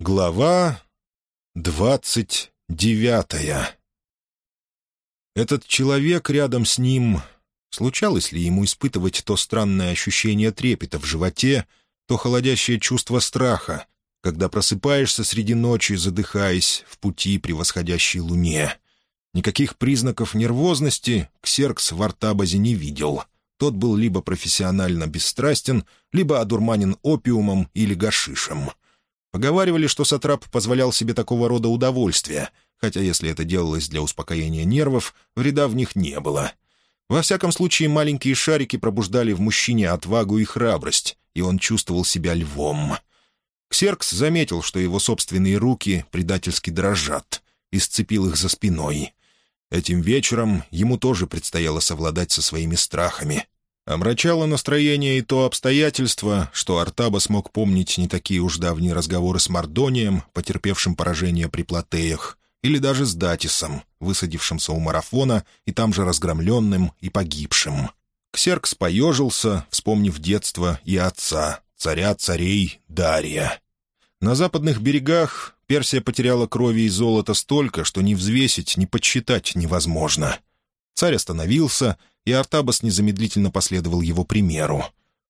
Глава двадцать девятая Этот человек рядом с ним... Случалось ли ему испытывать то странное ощущение трепета в животе, то холодящее чувство страха, когда просыпаешься среди ночи, задыхаясь в пути превосходящей луне? Никаких признаков нервозности Ксеркс в Артабазе не видел. Тот был либо профессионально бесстрастен, либо одурманен опиумом или гашишем — Поговаривали, что Сатрап позволял себе такого рода удовольствия, хотя если это делалось для успокоения нервов, вреда в них не было. Во всяком случае, маленькие шарики пробуждали в мужчине отвагу и храбрость, и он чувствовал себя львом. Ксеркс заметил, что его собственные руки предательски дрожат, и сцепил их за спиной. Этим вечером ему тоже предстояло совладать со своими страхами, Омрачало настроение и то обстоятельство, что Артаба смог помнить не такие уж давние разговоры с Мардонием, потерпевшим поражение при Платеях, или даже с Датисом, высадившимся у марафона и там же разгромленным и погибшим. Ксеркс поежился, вспомнив детство и отца, царя царей Дария. На западных берегах Персия потеряла крови и золота столько, что ни взвесить, ни подсчитать невозможно. Царь остановился и Артабас незамедлительно последовал его примеру.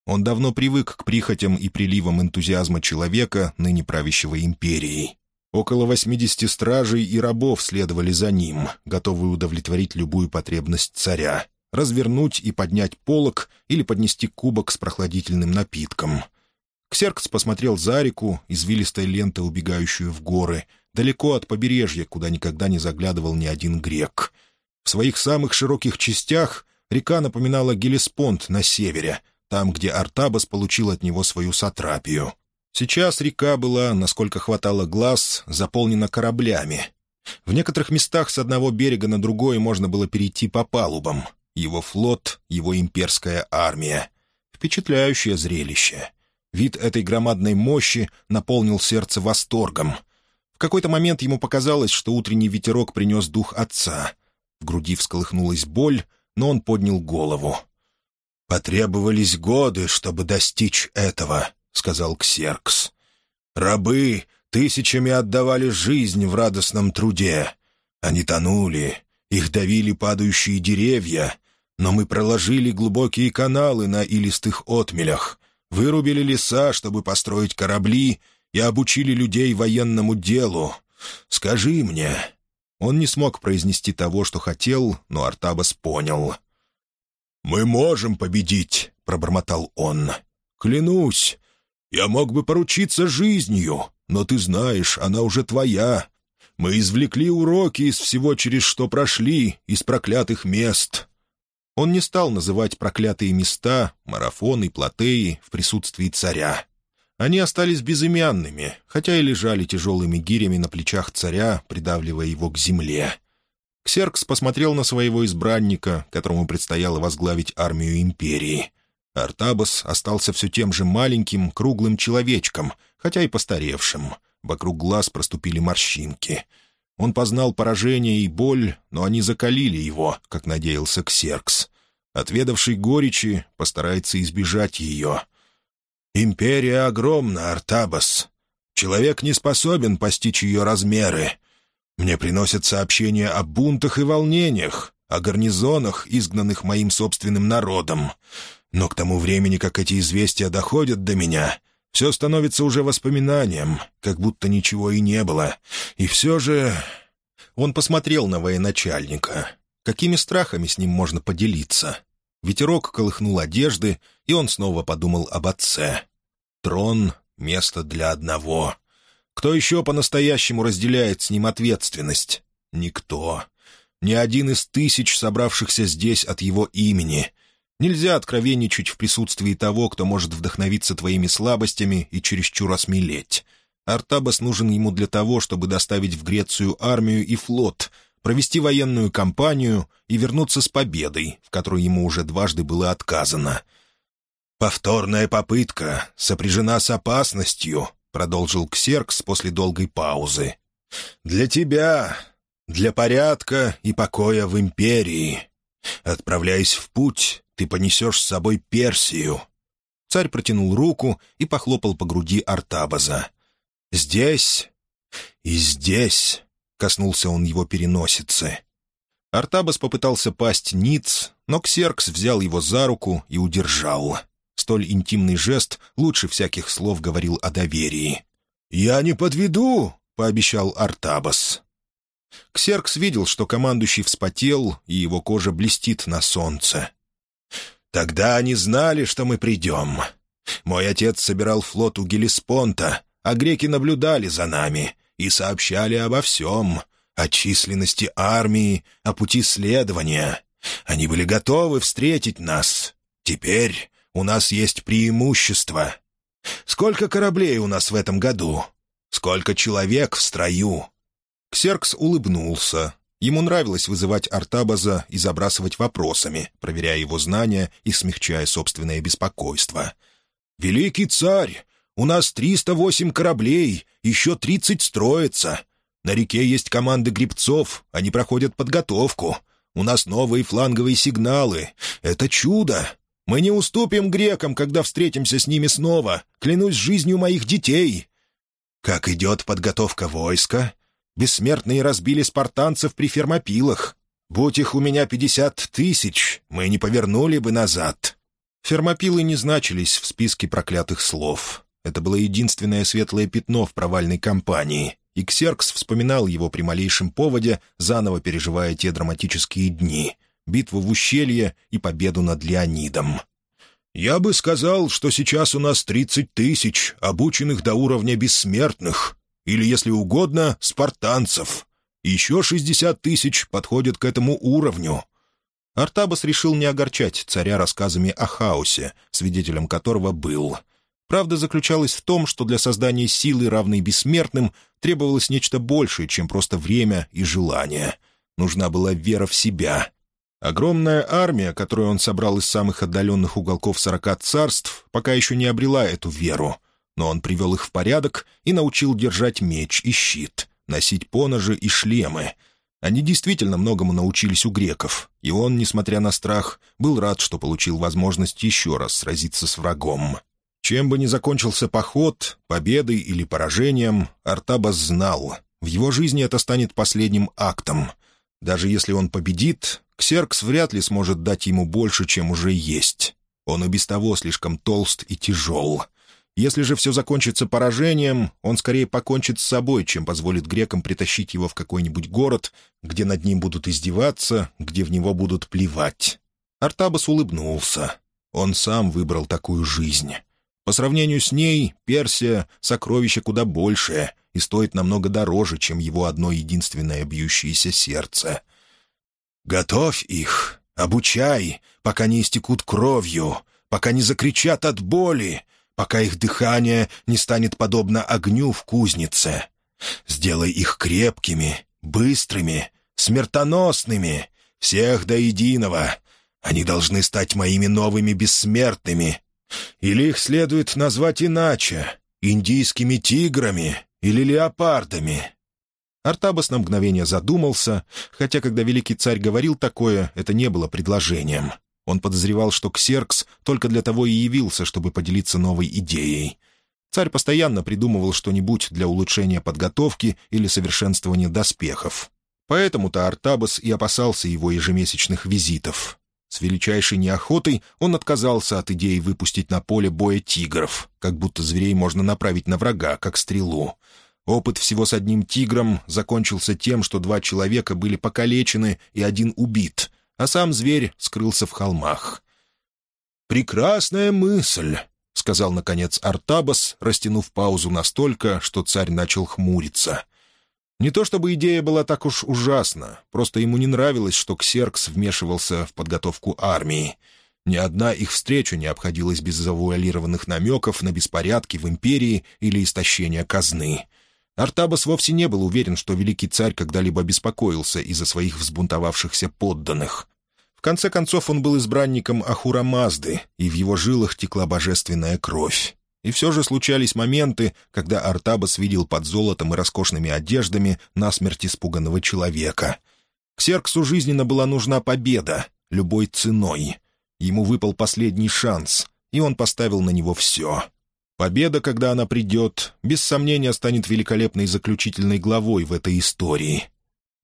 Он давно привык к прихотям и приливам энтузиазма человека, ныне правящего империей. Около 80 стражей и рабов следовали за ним, готовые удовлетворить любую потребность царя, развернуть и поднять полог или поднести кубок с прохладительным напитком. Ксеркс посмотрел за реку, извилистой лентой, убегающую в горы, далеко от побережья, куда никогда не заглядывал ни один грек. В своих самых широких частях река напоминала Гелеспонд на севере, там, где Артабас получил от него свою сатрапию. Сейчас река была, насколько хватало глаз, заполнена кораблями. В некоторых местах с одного берега на другой можно было перейти по палубам. Его флот, его имперская армия. Впечатляющее зрелище. Вид этой громадной мощи наполнил сердце восторгом. В какой-то момент ему показалось, что утренний ветерок принес дух отца. В груди всколыхнулась боль, но он поднял голову. «Потребовались годы, чтобы достичь этого», — сказал Ксеркс. «Рабы тысячами отдавали жизнь в радостном труде. Они тонули, их давили падающие деревья, но мы проложили глубокие каналы на илистых отмелях, вырубили леса, чтобы построить корабли, и обучили людей военному делу. Скажи мне, он не смог произнести того, что хотел, но Артабас понял. «Мы можем победить», — пробормотал он. «Клянусь, я мог бы поручиться жизнью, но ты знаешь, она уже твоя. Мы извлекли уроки из всего, через что прошли, из проклятых мест». Он не стал называть проклятые места, марафоны платеи в присутствии царя. Они остались безымянными, хотя и лежали тяжелыми гирями на плечах царя, придавливая его к земле. Ксеркс посмотрел на своего избранника, которому предстояло возглавить армию империи. Артабас остался все тем же маленьким, круглым человечком, хотя и постаревшим. Вокруг глаз проступили морщинки. Он познал поражение и боль, но они закалили его, как надеялся Ксеркс. Отведавший горечи постарается избежать ее — «Империя огромна, Артабас. Человек не способен постичь ее размеры. Мне приносят сообщения о бунтах и волнениях, о гарнизонах, изгнанных моим собственным народом. Но к тому времени, как эти известия доходят до меня, все становится уже воспоминанием, как будто ничего и не было. И все же...» Он посмотрел на военачальника. Какими страхами с ним можно поделиться? Ветерок колыхнул одежды, и он снова подумал об отце. Трон — место для одного. Кто еще по-настоящему разделяет с ним ответственность? Никто. Ни один из тысяч, собравшихся здесь от его имени. Нельзя откровенничать в присутствии того, кто может вдохновиться твоими слабостями и чересчур осмелеть. Артабас нужен ему для того, чтобы доставить в Грецию армию и флот — провести военную кампанию и вернуться с победой, в которой ему уже дважды было отказано. «Повторная попытка сопряжена с опасностью», — продолжил Ксеркс после долгой паузы. «Для тебя, для порядка и покоя в империи. Отправляясь в путь, ты понесешь с собой Персию». Царь протянул руку и похлопал по груди Артабаза. Здесь и здесь коснулся он его переносицы. Артабас попытался пасть ниц, но Ксеркс взял его за руку и удержал. Столь интимный жест лучше всяких слов говорил о доверии. «Я не подведу», — пообещал Артабас. Ксеркс видел, что командующий вспотел, и его кожа блестит на солнце. «Тогда они знали, что мы придем. Мой отец собирал флот у Гелиспонта, а греки наблюдали за нами и сообщали обо всем, о численности армии, о пути следования. Они были готовы встретить нас. Теперь у нас есть преимущество. Сколько кораблей у нас в этом году? Сколько человек в строю?» Ксеркс улыбнулся. Ему нравилось вызывать Артабаза и забрасывать вопросами, проверяя его знания и смягчая собственное беспокойство. «Великий царь! У нас 308 кораблей, еще 30 строятся. На реке есть команды грибцов, они проходят подготовку. У нас новые фланговые сигналы. Это чудо! Мы не уступим грекам, когда встретимся с ними снова. Клянусь жизнью моих детей!» «Как идет подготовка войска?» Бессмертные разбили спартанцев при фермопилах. Будь их у меня пятьдесят тысяч, мы не повернули бы назад». Фермопилы не значились в списке проклятых слов. Это было единственное светлое пятно в провальной кампании, и Ксеркс вспоминал его при малейшем поводе, заново переживая те драматические дни — битву в ущелье и победу над Леонидом. «Я бы сказал, что сейчас у нас тридцать тысяч, обученных до уровня бессмертных или, если угодно, спартанцев. Еще шестьдесят тысяч подходят к этому уровню». Артабас решил не огорчать царя рассказами о хаосе, свидетелем которого был. Правда заключалась в том, что для создания силы, равной бессмертным, требовалось нечто большее, чем просто время и желание. Нужна была вера в себя. Огромная армия, которую он собрал из самых отдаленных уголков сорока царств, пока еще не обрела эту веру — но он привел их в порядок и научил держать меч и щит, носить поножи и шлемы. Они действительно многому научились у греков, и он, несмотря на страх, был рад, что получил возможность еще раз сразиться с врагом. Чем бы ни закончился поход, победой или поражением, Артабас знал, в его жизни это станет последним актом. Даже если он победит, Ксеркс вряд ли сможет дать ему больше, чем уже есть. Он и без того слишком толст и тяжел — если же все закончится поражением, он скорее покончит с собой, чем позволит грекам притащить его в какой-нибудь город, где над ним будут издеваться, где в него будут плевать. Артабас улыбнулся. Он сам выбрал такую жизнь. По сравнению с ней, Персия — сокровище куда большее и стоит намного дороже, чем его одно единственное бьющееся сердце. «Готовь их, обучай, пока не истекут кровью, пока не закричат от боли, пока их дыхание не станет подобно огню в кузнице. Сделай их крепкими, быстрыми, смертоносными, всех до единого. Они должны стать моими новыми бессмертными. Или их следует назвать иначе — индийскими тиграми или леопардами». Артабас на мгновение задумался, хотя, когда великий царь говорил такое, это не было предложением. Он подозревал, что Ксеркс только для того и явился, чтобы поделиться новой идеей. Царь постоянно придумывал что-нибудь для улучшения подготовки или совершенствования доспехов. Поэтому-то Артабас и опасался его ежемесячных визитов. С величайшей неохотой он отказался от идеи выпустить на поле боя тигров, как будто зверей можно направить на врага, как стрелу. Опыт всего с одним тигром закончился тем, что два человека были покалечены и один убит, а сам зверь скрылся в холмах. «Прекрасная мысль», — сказал, наконец, Артабас, растянув паузу настолько, что царь начал хмуриться. Не то чтобы идея была так уж ужасна, просто ему не нравилось, что Ксеркс вмешивался в подготовку армии. Ни одна их встреча не обходилась без завуалированных намеков на беспорядки в империи или истощение казны. Артабас вовсе не был уверен, что великий царь когда-либо беспокоился из-за своих взбунтовавшихся подданных. В конце концов, он был избранником Ахура Мазды, и в его жилах текла божественная кровь. И все же случались моменты, когда Артабас видел под золотом и роскошными одеждами насмерть испуганного человека. Ксерксу жизненно была нужна победа, любой ценой. Ему выпал последний шанс, и он поставил на него все. Победа, когда она придет, без сомнения станет великолепной заключительной главой в этой истории.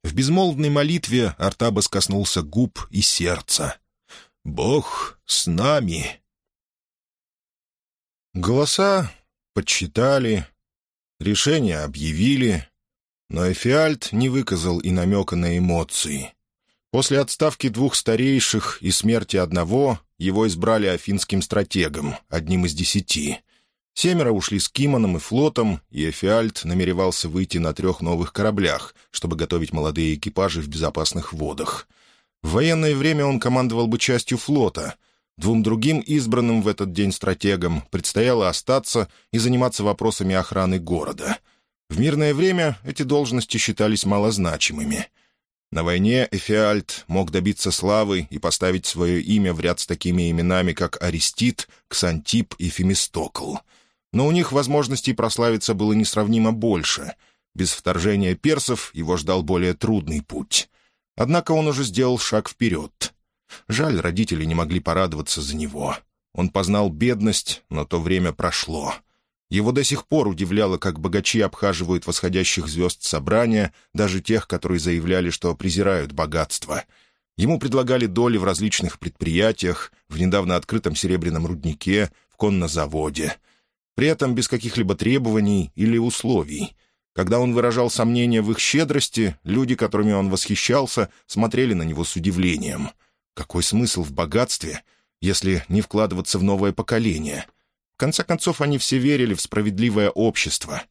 В безмолвной молитве Артабас коснулся губ и сердца. «Бог с нами!» Голоса подсчитали, решение объявили, но Эфиальт не выказал и намека на эмоции. После отставки двух старейших и смерти одного его избрали афинским стратегом, одним из десяти. Семеро ушли с Кимоном и флотом, и Эфиальт намеревался выйти на трех новых кораблях, чтобы готовить молодые экипажи в безопасных водах. В военное время он командовал бы частью флота. Двум другим избранным в этот день стратегам предстояло остаться и заниматься вопросами охраны города. В мирное время эти должности считались малозначимыми — на войне Эфиальт мог добиться славы и поставить свое имя в ряд с такими именами, как Аристит, Ксантип и Фемистокл. Но у них возможностей прославиться было несравнимо больше. Без вторжения персов его ждал более трудный путь. Однако он уже сделал шаг вперед. Жаль, родители не могли порадоваться за него. Он познал бедность, но то время прошло. Его до сих пор удивляло, как богачи обхаживают восходящих звезд собрания, даже тех, которые заявляли, что презирают богатство. Ему предлагали доли в различных предприятиях, в недавно открытом серебряном руднике, в коннозаводе. При этом без каких-либо требований или условий. Когда он выражал сомнения в их щедрости, люди, которыми он восхищался, смотрели на него с удивлением. Какой смысл в богатстве, если не вкладываться в новое поколение — в конце концов, они все верили в справедливое общество.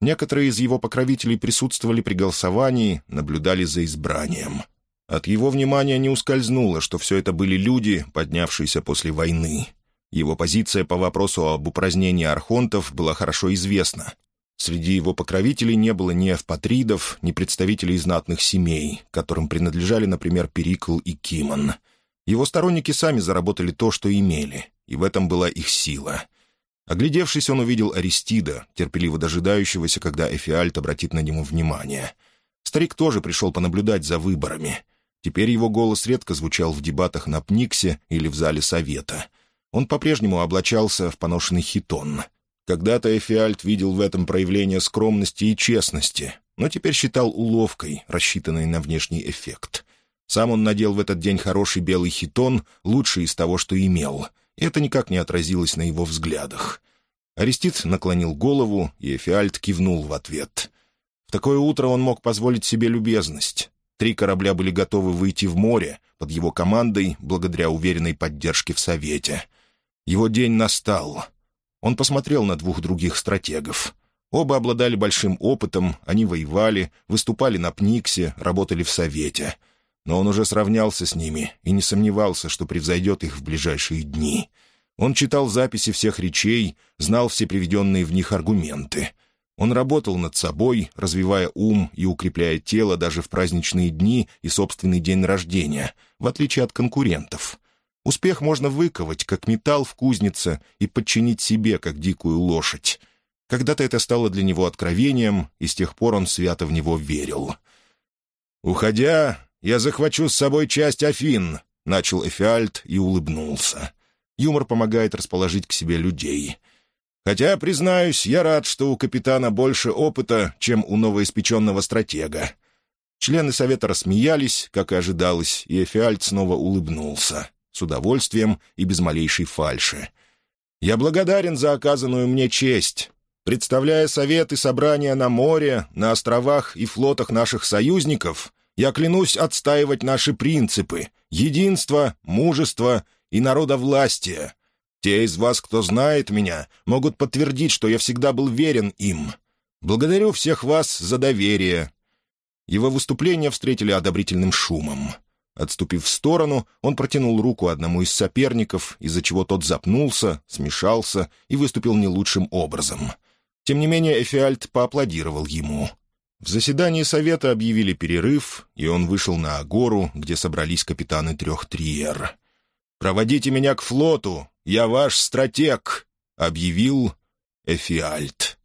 Некоторые из его покровителей присутствовали при голосовании, наблюдали за избранием. От его внимания не ускользнуло, что все это были люди, поднявшиеся после войны. Его позиция по вопросу об упразднении архонтов была хорошо известна. Среди его покровителей не было ни эвпатридов, ни представителей знатных семей, которым принадлежали, например, Перикл и Кимон. Его сторонники сами заработали то, что имели, и в этом была их сила — Оглядевшись, он увидел Аристида, терпеливо дожидающегося, когда Эфиальт обратит на него внимание. Старик тоже пришел понаблюдать за выборами. Теперь его голос редко звучал в дебатах на Пниксе или в зале совета. Он по-прежнему облачался в поношенный хитон. Когда-то Эфиальт видел в этом проявление скромности и честности, но теперь считал уловкой, рассчитанной на внешний эффект. Сам он надел в этот день хороший белый хитон, лучший из того, что имел — и это никак не отразилось на его взглядах. Арестит наклонил голову, и Эфиальт кивнул в ответ. В такое утро он мог позволить себе любезность. Три корабля были готовы выйти в море под его командой благодаря уверенной поддержке в Совете. Его день настал. Он посмотрел на двух других стратегов. Оба обладали большим опытом, они воевали, выступали на Пниксе, работали в Совете — но он уже сравнялся с ними и не сомневался, что превзойдет их в ближайшие дни. Он читал записи всех речей, знал все приведенные в них аргументы. Он работал над собой, развивая ум и укрепляя тело даже в праздничные дни и собственный день рождения, в отличие от конкурентов. Успех можно выковать, как металл в кузнице, и подчинить себе, как дикую лошадь. Когда-то это стало для него откровением, и с тех пор он свято в него верил. Уходя, «Я захвачу с собой часть Афин», — начал Эфиальт и улыбнулся. Юмор помогает расположить к себе людей. «Хотя, признаюсь, я рад, что у капитана больше опыта, чем у новоиспеченного стратега». Члены совета рассмеялись, как и ожидалось, и Эфиальт снова улыбнулся. С удовольствием и без малейшей фальши. «Я благодарен за оказанную мне честь. Представляя совет и собрания на море, на островах и флотах наших союзников, я клянусь отстаивать наши принципы — единство, мужество и народовластие. Те из вас, кто знает меня, могут подтвердить, что я всегда был верен им. Благодарю всех вас за доверие». Его выступление встретили одобрительным шумом. Отступив в сторону, он протянул руку одному из соперников, из-за чего тот запнулся, смешался и выступил не лучшим образом. Тем не менее, Эфиальт поаплодировал ему — в заседании совета объявили перерыв, и он вышел на Агору, где собрались капитаны трех триер. «Проводите меня к флоту, я ваш стратег», — объявил Эфиальт.